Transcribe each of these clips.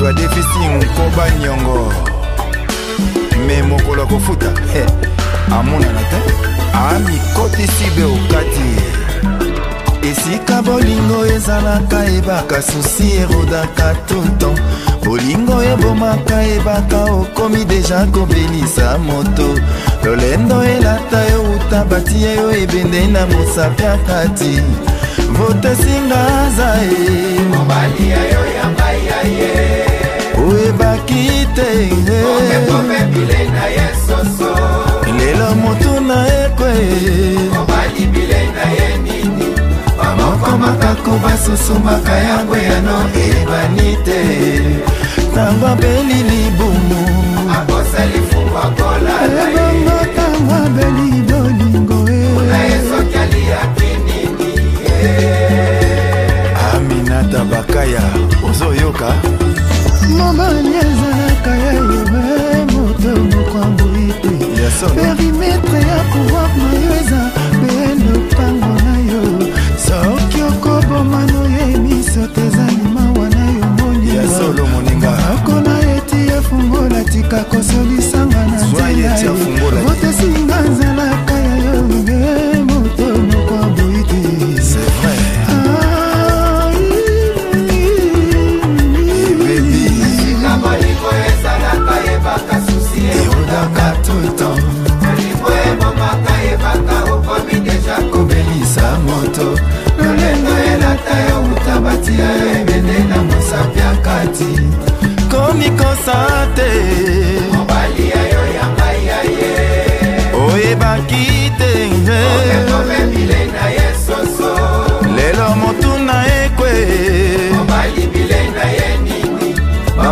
moto adefisi nkoba niongo me mokolo akofuta hey, eh, amonana te amikotisi be okati esika bolingo ezalaka ebaka susi erodaka toutan bolingo ebomaka ebaka okomi deja kobelisa moto lolendo elata yo uta batia yo ebende na mosapi ya kati votesinga za ye mobali ya yo yamba ya ye oyebaki te lelo motu na ekwe moko makako basusumaka yango yano ebani te ntango abeli libumu ebongaka mabeli perimetre ya pouvoir na yo eza bene mpango na yo soki okoboma no ye miso tezali mawa na yo moninga oko na eti efungola tika kosoli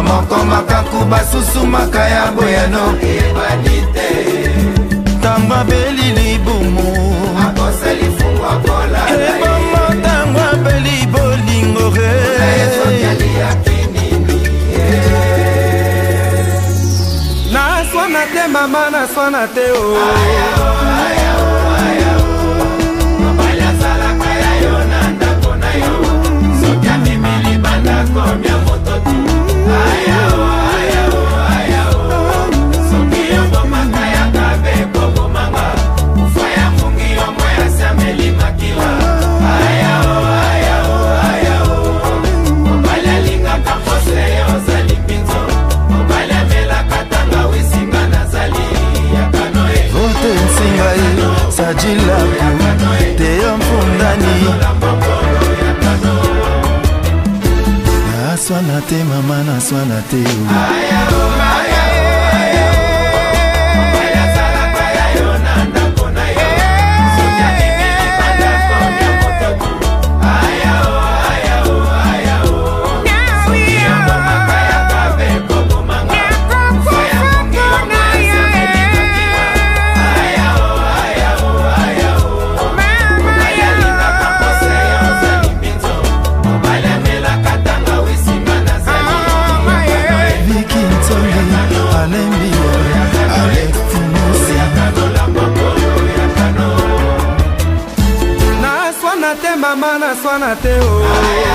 moko makaku basusumaka ya boyano ebadi te ntango abeli libumu akoseli fungwa kola eboma ntango abeli bolingo naswana te mama naswana te o oh. come jilaku teyo mfundani aswana te mama naswana te Mateo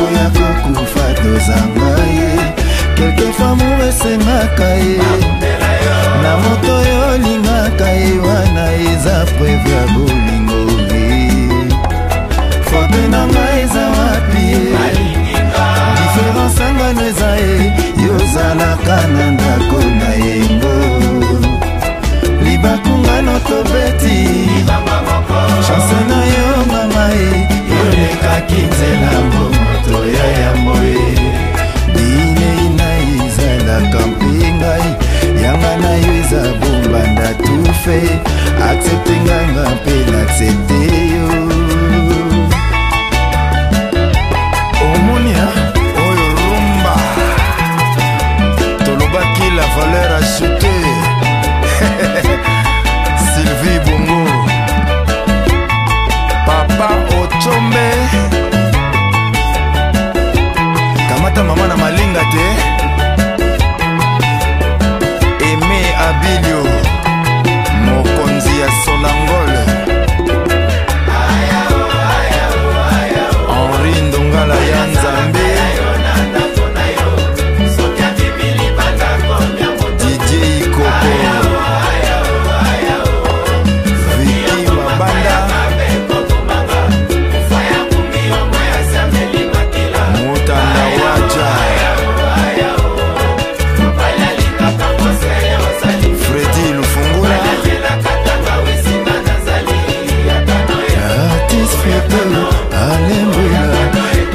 okoya kokufa tozanga ye kelkefoi mour esengaka ye na moto oyo olingaka ye wana eza preve ya bolingo fote na ngai eza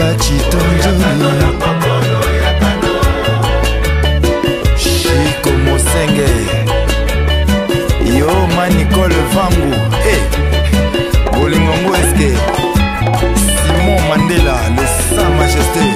lola citonjoni shiko mosenge yo manikole vangu e hey. bolingongo eske simon mandela le sa majesté